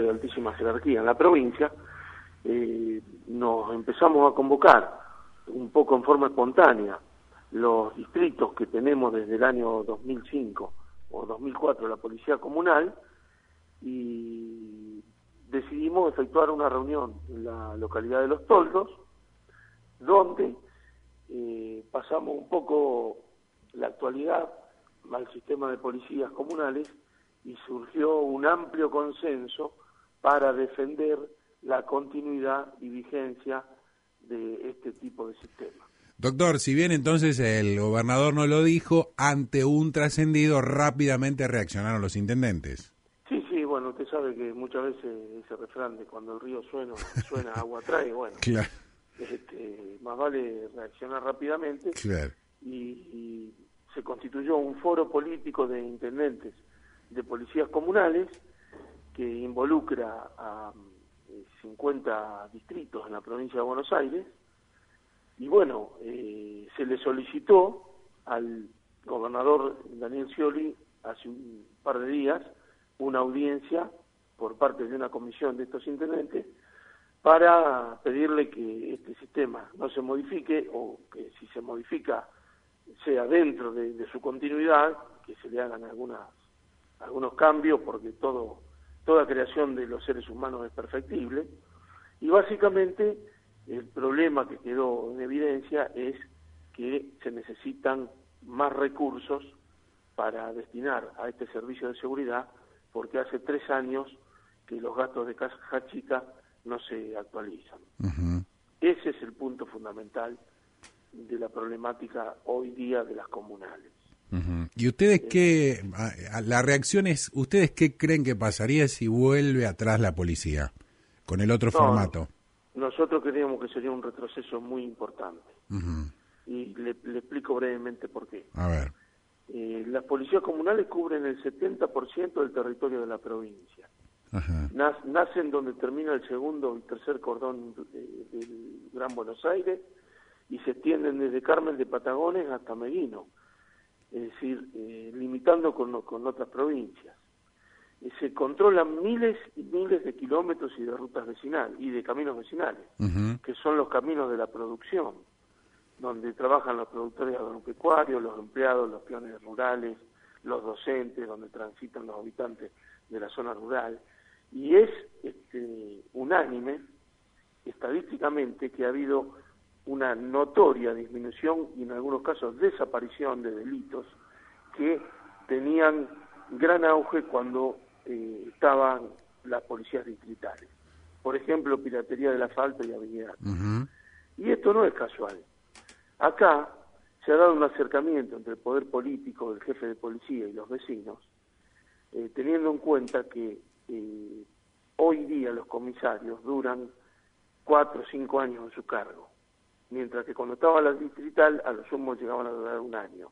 de altísima jerarquía en la provincia, eh, nos empezamos a convocar un poco en forma espontánea los distritos que tenemos desde el año 2005 o 2004 la Policía Comunal y decidimos efectuar una reunión en la localidad de Los Toldos, donde eh, pasamos un poco la actualidad al sistema de policías comunales y surgió un amplio consenso para defender la continuidad y vigencia de este tipo de sistema. Doctor, si bien entonces el gobernador no lo dijo, ante un trascendido rápidamente reaccionaron los intendentes. Sí, sí, bueno, usted sabe que muchas veces ese refrán de cuando el río suena, suena agua trae, bueno, claro. este, más vale reaccionar rápidamente claro. y se constituyó un foro político de intendentes de policías comunales que involucra a 50 eh, distritos en la provincia de Buenos Aires. Y bueno, eh, se le solicitó al gobernador Daniel Scioli hace un par de días una audiencia por parte de una comisión de estos intendentes para pedirle que este sistema no se modifique o que si se modifica sea dentro de, su continuidad, que se le hagan algunas, algunos cambios, porque todo, toda creación de los seres humanos es perfectible, y básicamente el problema que quedó en evidencia es que se necesitan más recursos para destinar a este servicio de seguridad, porque hace tres años que los gastos de caja chica no se actualizan. Ese es el punto fundamental de la problemática hoy día de las comunales. ¿Y ustedes qué, la reacción es, ustedes qué creen que pasaría si vuelve atrás la policía con el otro formato? Nosotros creíamos que sería un retroceso muy importante. Y le, explico brevemente por qué. A ver. Eh, las policías comunales cubren el 70% del territorio de la provincia. nacen donde termina el segundo y tercer cordón del Gran Buenos Aires y se extienden desde Carmen de Patagones hasta Meguino, es decir, eh, limitando con, con, otras provincias. Eh, se controlan miles y miles de kilómetros y de rutas vecinales y de caminos vecinales, que son los caminos de la producción, donde trabajan los productores agropecuarios, los empleados, los peones rurales, los docentes, donde transitan los habitantes de la zona rural. Y es este, unánime, estadísticamente, que ha habido una notoria disminución y en algunos casos desaparición de delitos que tenían gran auge cuando eh, estaban las policías distritales. Por ejemplo, piratería del asfalto y habilidad. Y esto no es casual. Acá se ha dado un acercamiento entre el poder político, el jefe de policía y los vecinos, eh, teniendo en cuenta que eh, hoy día los comisarios duran cuatro o cinco años en su cargo mientras que cuando estaba la distrital a lo sumo llegaban a durar un año.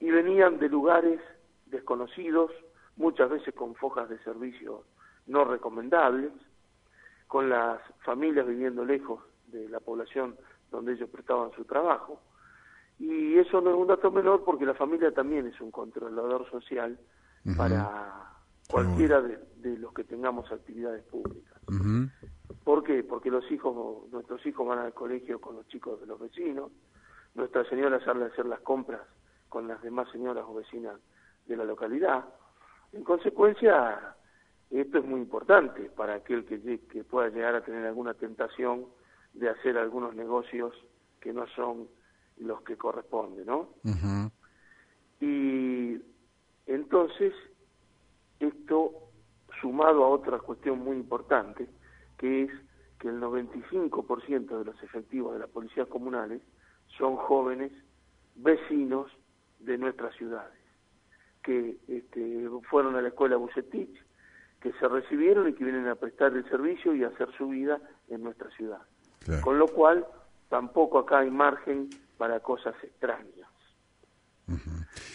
Y venían de lugares desconocidos, muchas veces con fojas de servicio no recomendables, con las familias viviendo lejos de la población donde ellos prestaban su trabajo. Y eso no es un dato menor porque la familia también es un controlador social para cualquiera de, los que tengamos actividades públicas. ¿Por qué? Porque los hijos, nuestros hijos van al colegio con los chicos de los vecinos, nuestra señora sale a hacer las compras con las demás señoras o vecinas de la localidad. En consecuencia, esto es muy importante para aquel que, que pueda llegar a tener alguna tentación de hacer algunos negocios que no son los que corresponden, ¿no? Y entonces, esto sumado a otra cuestión muy importante, que es que el 95% de los efectivos de las policías comunales son jóvenes vecinos de nuestras ciudades, que este, fueron a la escuela Bucetich, que se recibieron y que vienen a prestar el servicio y a hacer su vida en nuestra ciudad. Con lo cual, tampoco acá hay margen para cosas extrañas.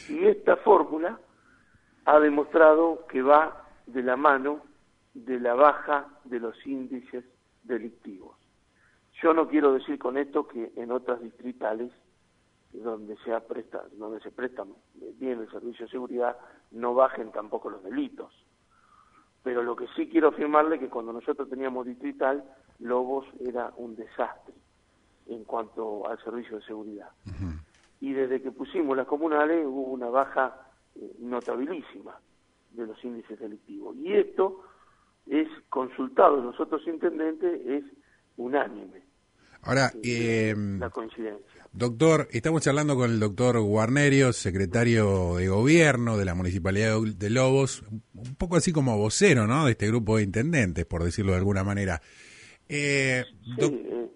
Y esta fórmula ha demostrado que va de la mano de la baja de los índices delictivos. Yo no quiero decir con esto que en otras distritales donde se presta, donde se prestan bien el servicio de seguridad no bajen tampoco los delitos, Pero lo que sí quiero afirmarle es que cuando nosotros teníamos distrital, Lobos era un desastre en cuanto al servicio de seguridad. Y desde que pusimos las comunales hubo una baja eh, notabilísima de los índices delictivos. Y esto es consultado los otros intendentes, es unánime. Ahora, eh, la coincidencia. Doctor, estamos charlando con el doctor Guarnerio, secretario de gobierno de la Municipalidad de Lobos, un poco así como vocero, ¿no? De este grupo de intendentes, por decirlo de alguna manera. Eh, eh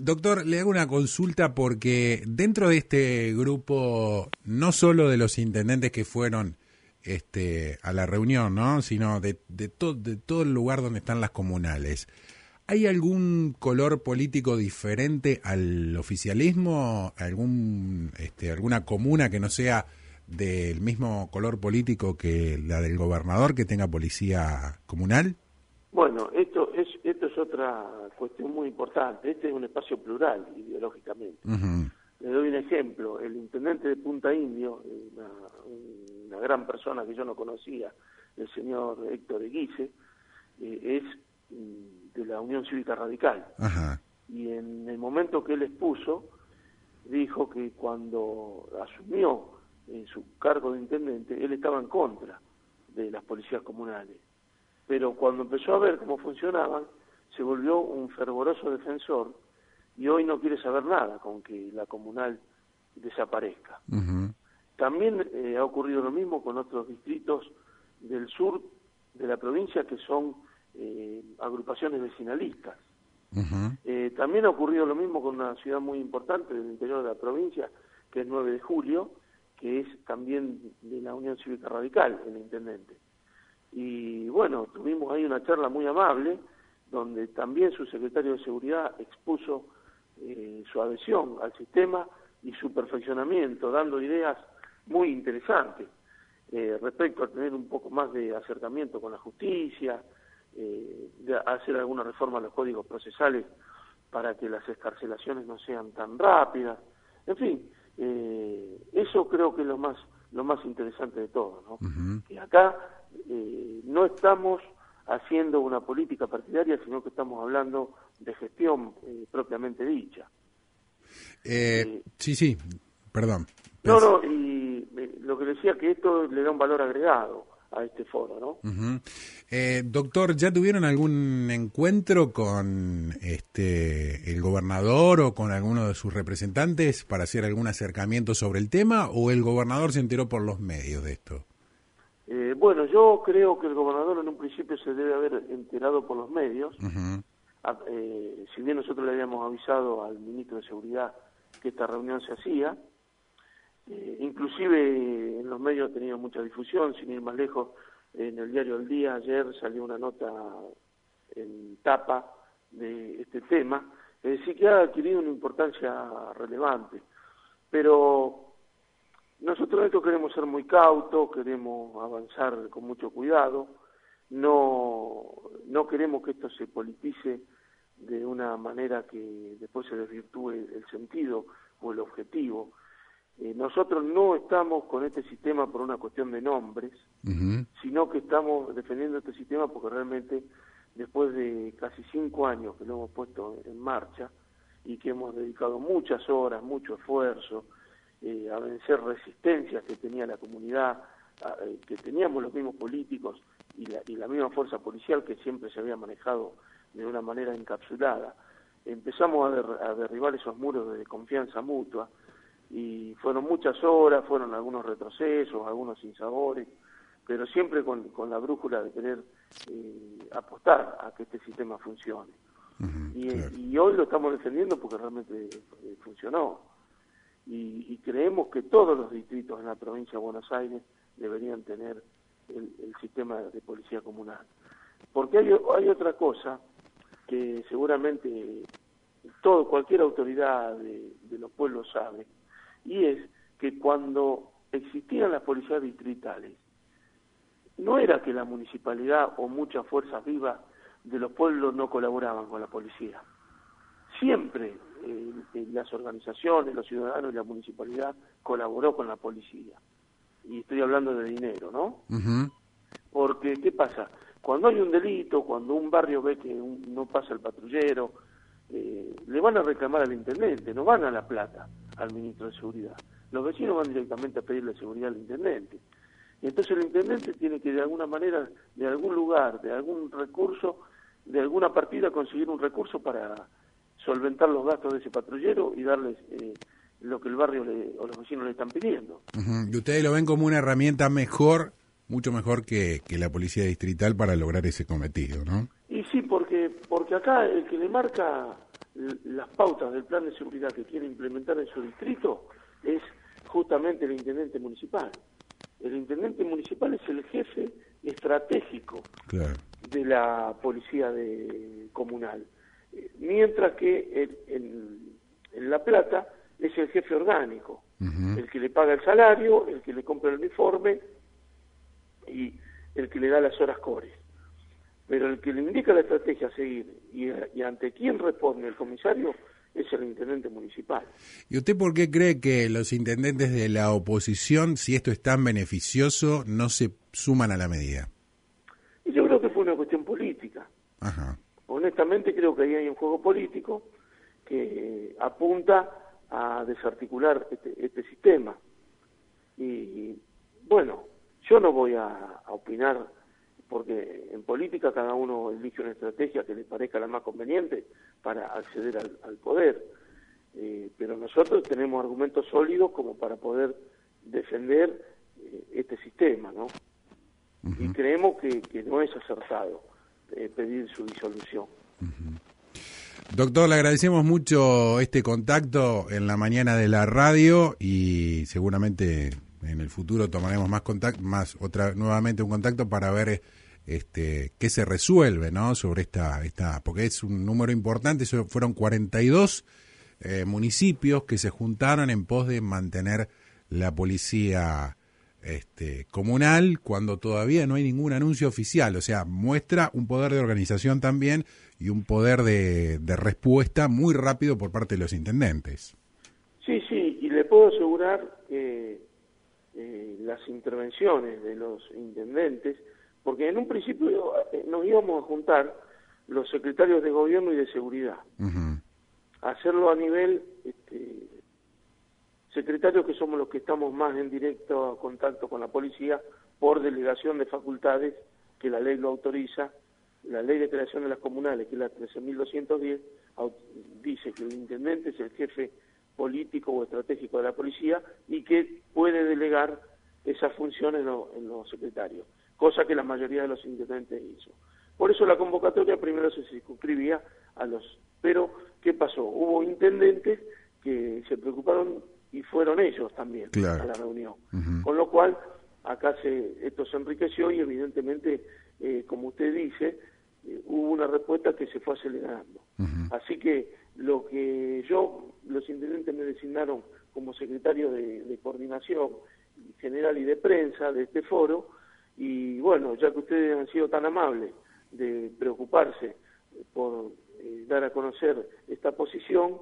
Doctor, le hago una consulta porque dentro de este grupo, no solo de los intendentes que fueron este, a la reunión, ¿no? sino de, de, de todo el lugar donde están las comunales, ¿hay algún color político diferente al oficialismo? ¿Algún, este, ¿Alguna comuna que no sea del mismo color político que la del gobernador que tenga policía comunal? Bueno, esto es, esto es otra cuestión muy importante. Este es un espacio plural ideológicamente. Le doy un ejemplo. El intendente de Punta Indio, una, gran persona que yo no conocía, el señor Héctor Eguice, eh, es mm, de la Unión Cívica Radical. Y en el momento que él expuso, dijo que cuando asumió en su cargo de intendente, él estaba en contra de las policías comunales pero cuando empezó a ver cómo funcionaban, se volvió un fervoroso defensor y hoy no quiere saber nada con que la comunal desaparezca. También eh, ha ocurrido lo mismo con otros distritos del sur de la provincia que son eh, agrupaciones vecinalistas. Eh, también ha ocurrido lo mismo con una ciudad muy importante del interior de la provincia, que es 9 de julio, que es también de la Unión Cívica Radical, el intendente. Y bueno, tuvimos ahí una charla muy amable, donde también su secretario de Seguridad expuso eh, su adhesión al sistema y su perfeccionamiento, dando ideas muy interesantes eh, respecto a tener un poco más de acercamiento con la justicia, eh, de hacer alguna reforma a los códigos procesales para que las escarcelaciones no sean tan rápidas. En fin, eso creo que es lo más lo más interesante de todo, ¿no? Que acá eh, no estamos haciendo una política partidaria, sino que estamos hablando de gestión eh, propiamente dicha. Eh, sí, sí, perdón. No, no, y lo que decía que esto le da un valor agregado a este foro, ¿no? doctor, ¿ya tuvieron algún encuentro con este el gobernador o con alguno de sus representantes para hacer algún acercamiento sobre el tema o el gobernador se enteró por los medios de esto? Eh, bueno, yo creo que el gobernador en un principio se debe haber enterado por los medios. Eh, si bien nosotros le habíamos avisado al ministro de Seguridad que esta reunión se hacía, eh, inclusive en los medios ha tenido mucha difusión, sin ir más lejos, en el diario El Día ayer salió una nota en tapa de este tema, es decir, que ha adquirido una importancia relevante. Pero nosotros esto queremos ser muy cautos, queremos avanzar con mucho cuidado, no, no queremos que esto se politice de una manera que después se desvirtúe el sentido o el objetivo. Eh, nosotros no estamos con este sistema por una cuestión de nombres, sino que estamos defendiendo este sistema porque realmente después de casi cinco años que lo hemos puesto en marcha y que hemos dedicado muchas horas, mucho esfuerzo, eh, a vencer resistencias que tenía la comunidad, eh, que teníamos los mismos políticos y la, y la misma fuerza policial que siempre se había manejado de una manera encapsulada. Empezamos a, derribar esos muros de confianza mutua y fueron muchas horas, fueron algunos retrocesos, algunos sinsabores, pero siempre con, la brújula de querer eh, apostar a que este sistema funcione. y, y, hoy lo estamos defendiendo porque realmente funcionó y, creemos que todos los distritos en la provincia de Buenos Aires deberían tener el, sistema de policía comunal. Porque hay, hay otra cosa que seguramente todo cualquier autoridad de, los pueblos sabe, y es que cuando existían las policías distritales, no era que la municipalidad o muchas fuerzas vivas de los pueblos no colaboraban con la policía. Siempre eh, las organizaciones, los ciudadanos y la municipalidad colaboró con la policía. Y estoy hablando de dinero, ¿no? Porque, ¿qué pasa? Cuando hay un delito, cuando un barrio ve que no pasa el patrullero, eh, le van a reclamar al intendente, no van a la plata al ministro de Seguridad. Los vecinos van directamente a pedirle seguridad al intendente. Y entonces el intendente tiene que de alguna manera, de algún lugar, de algún recurso, de alguna partida conseguir un recurso para solventar los gastos de ese patrullero y darles eh, lo que el barrio o los vecinos le están pidiendo. Y ustedes lo ven como una herramienta mejor, mucho mejor que, que la policía distrital para lograr ese cometido, ¿no? Y sí, porque, porque acá el que le marca las pautas del plan de seguridad que quiere implementar en su distrito es justamente el intendente municipal. El intendente municipal es el jefe estratégico de la policía de, comunal, eh, mientras que en, en La Plata es el jefe orgánico, el que le paga el salario, el que le compra el uniforme y el que le da las horas core. Pero el que le indica la estrategia a seguir y, ante quién responde el comisario es el intendente municipal. ¿Y usted por qué cree que los intendentes de la oposición, si esto es tan beneficioso, no se suman a la medida? Y yo creo que fue una cuestión política. Honestamente creo que ahí hay un juego político que apunta a desarticular este, este sistema. Y bueno, yo no voy a, opinar porque en política cada uno elige una estrategia que le parezca la más conveniente para acceder al, poder. Eh, pero nosotros tenemos argumentos sólidos como para poder defender eh, este sistema, ¿no? Y creemos que, no es acertado eh, pedir su disolución. Doctor, le agradecemos mucho este contacto en la mañana de la radio y seguramente en el futuro tomaremos más contacto, más otra nuevamente un contacto para ver este qué se resuelve. Sobre esta esta porque es un número importante, fueron 42 eh, municipios que se juntaron en pos de mantener la policía este, comunal cuando todavía no hay ningún anuncio oficial, o sea, muestra un poder de organización también y un poder de, respuesta muy rápido por parte de los intendentes. Sí, sí, y le puedo asegurar que eh, las intervenciones de los intendentes, porque en un principio eh, nos íbamos a juntar los secretarios de gobierno y de seguridad, hacerlo a nivel este, secretarios que somos los que estamos más en directo contacto con la policía por delegación de facultades que la ley lo autoriza la ley de creación de las comunales, que es la 13.210, dice que el intendente es el jefe político o estratégico de la policía y que puede delegar esas funciones en, los secretarios, cosa que la mayoría de los intendentes hizo. Por eso la convocatoria primero se circunscribía a los... Pero, ¿qué pasó? Hubo intendentes que se preocuparon y fueron ellos también a la reunión. Con lo cual, acá se, esto se enriqueció y evidentemente, eh, como usted dice, eh, hubo una respuesta que se fue acelerando. Así que lo que yo, los intendentes me designaron como secretario de, coordinación general y de prensa de este foro, y bueno, ya que ustedes han sido tan amables de preocuparse por eh, dar a conocer esta posición,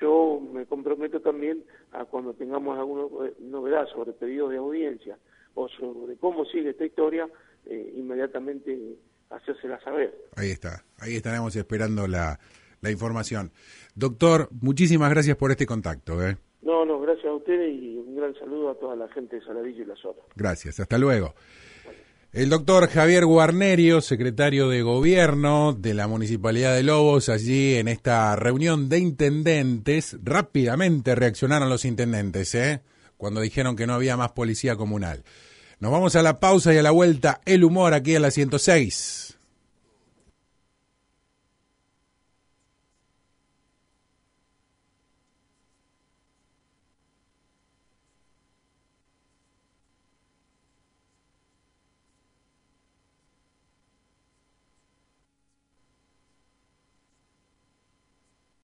yo me comprometo también a cuando tengamos alguna eh, novedad sobre pedidos de audiencia o sobre cómo sigue esta historia, inmediatamente hacérsela saber. Ahí está, ahí estaremos esperando la, la información. Doctor, muchísimas gracias por este contacto. ¿eh? No, no, gracias a ustedes y un gran saludo a toda la gente de Saladillo y la zona. Gracias, hasta luego. El doctor Javier Guarnerio, secretario de Gobierno de la Municipalidad de Lobos, allí en esta reunión de intendentes, rápidamente reaccionaron los intendentes, ¿eh? cuando dijeron que no había más policía comunal. Nos vamos a la pausa y a la vuelta, el humor aquí en la 106.